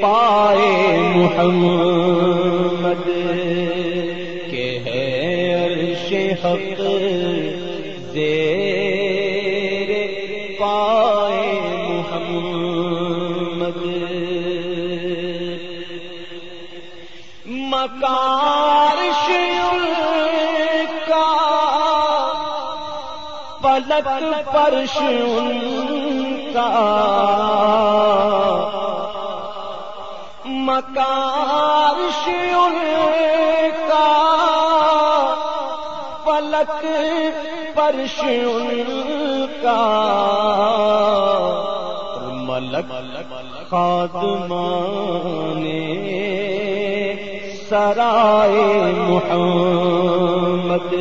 پائے محمد کہ ہے عرش حق زیر پائے محمد۔ مکار کا پلک پرش کا مکار کا پلک پرش کا ملک خاتمانے سرائے محمد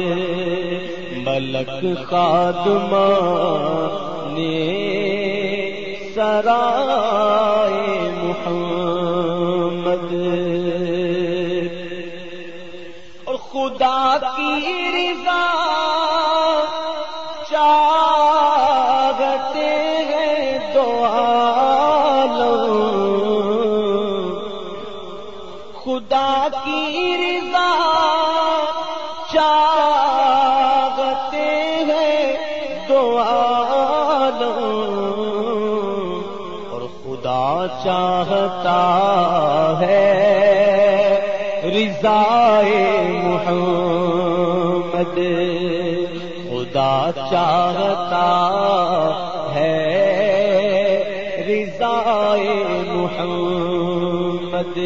ملک خاتمانے سرائے اور خدا کی رضا چاہتے ہیں عالم خدا کی رضا چاہتے ہیں عالم اور خدا چاہتا ہے رضا محمد۔ خدا چاہتا ہے رضا محمد۔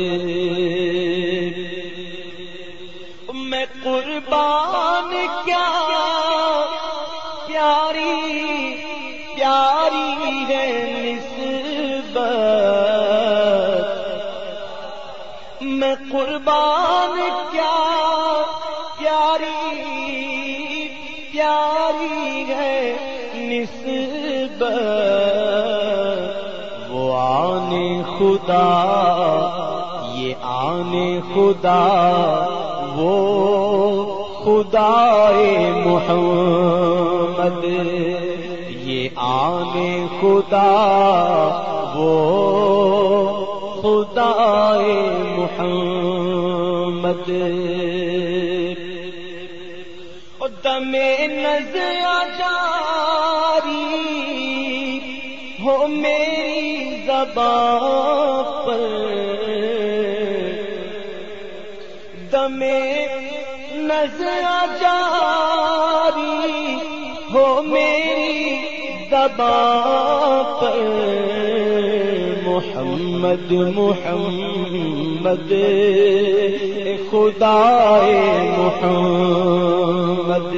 میں قربان کیا قربان کیا؟ پیاری پیاری ہے نسبت وہ آنے خدا، یہ آنے خدا، وہ خدا محمد۔ یہ آنے خدا، وہ دم نظر جاری ہو میری زبان پر۔ دم نظر جاری ہو میری زبان پر۔ محمد محمد خدا محمد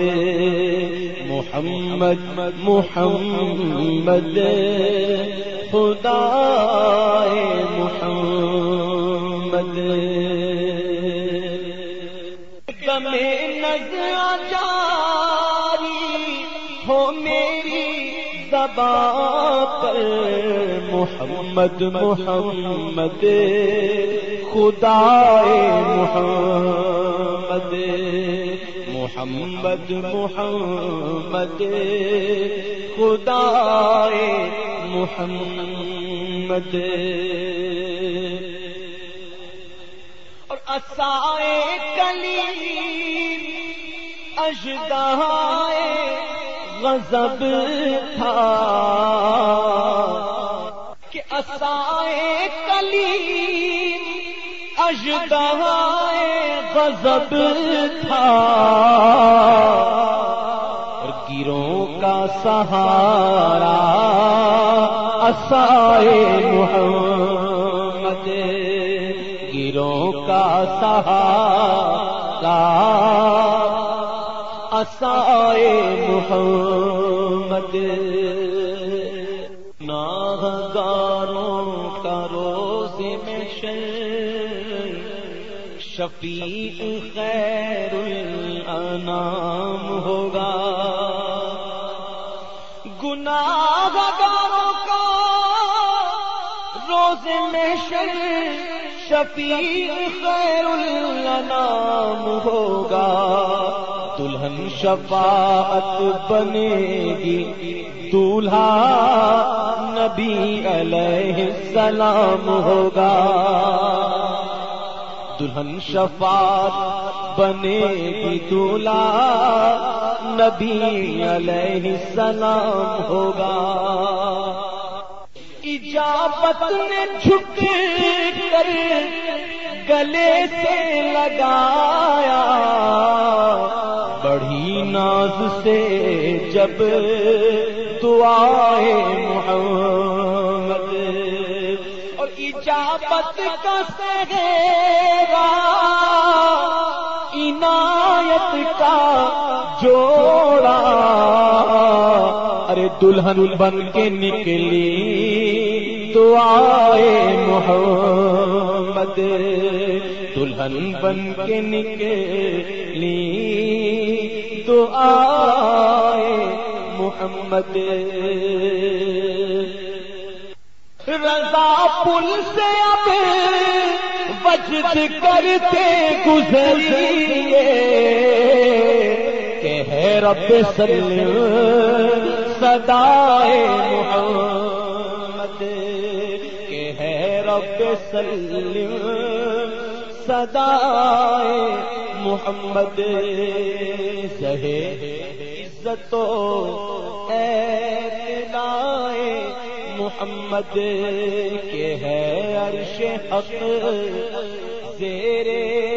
محمد محمد خدا محمد۔ نظر جاری ہو میری زبان پر محمد محمد خدا محمد محمد محمد خدا محمد اور اسائے کلی اجدائے غضب تھا کہ اسائے کلی اجدائے غضب تھا۔ اور گیروں کا سہارا اسائے محمد، گیروں کا سہارا اسائے محمد۔ ناگاروں کا روز روز میں شفیع خیر الانام ہوگا۔ گناہ گاروں کا روز میں شفیع خیر الانام ہوگا۔ دلہن شفاعت بنے گی دولہا نبی علیہ السلام ہوگا۔ دلہن شفاعت بنے گی دولہا نبی علیہ السلام ہوگا۔ اجابت نے جھک کر گلے سے لگایا۔ ناز سے جب دعائے محمد۔ اور اجابت کا سگیرا عنایت کا جوڑا۔ ارے دلہن بن کے نکلی دعائے محمد۔ دلہن بن کے نکلی دعائے محمد۔ رضا پل سے اب بجت کرتے گزریے۔ کہ ہے رب سلم صدائے محمد۔ کہ ہے رب سلم صدائے محمد سہے عزتوں اے محمد کے ہے عرش حق زیرے